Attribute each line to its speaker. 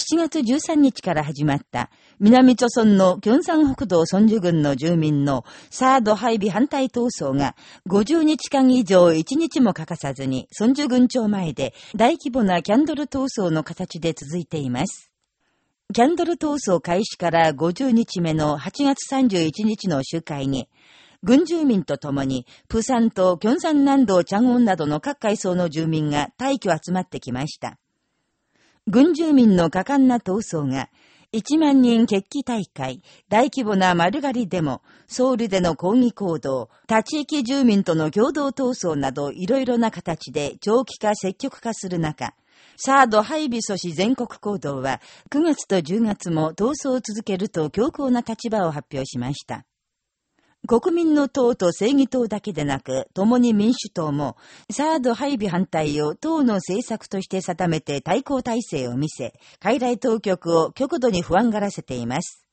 Speaker 1: 7月13日から始まった南朝村のキョンサン北道村樹郡の住民のサード配備反対闘争が50日間以上1日も欠かさずに村樹郡町前で大規模なキャンドル闘争の形で続いています。キャンドル闘争開始から50日目の8月31日の集会に、軍住民と共に、プサンとキョンサン南道チャンオンなどの各階層の住民が大挙集まってきました。軍住民の果敢な闘争が、1万人決起大会、大規模な丸刈りデモ、ソウルでの抗議行動、他地域住民との共同闘争などいろいろな形で長期化積極化する中、サード配備阻止全国行動は9月と10月も闘争を続けると強硬な立場を発表しました。国民の党と正義党だけでなく、共に民主党も、サード配備反対を党の政策として定めて対抗体制を見せ、傀儡当局を極度に不安がらせています。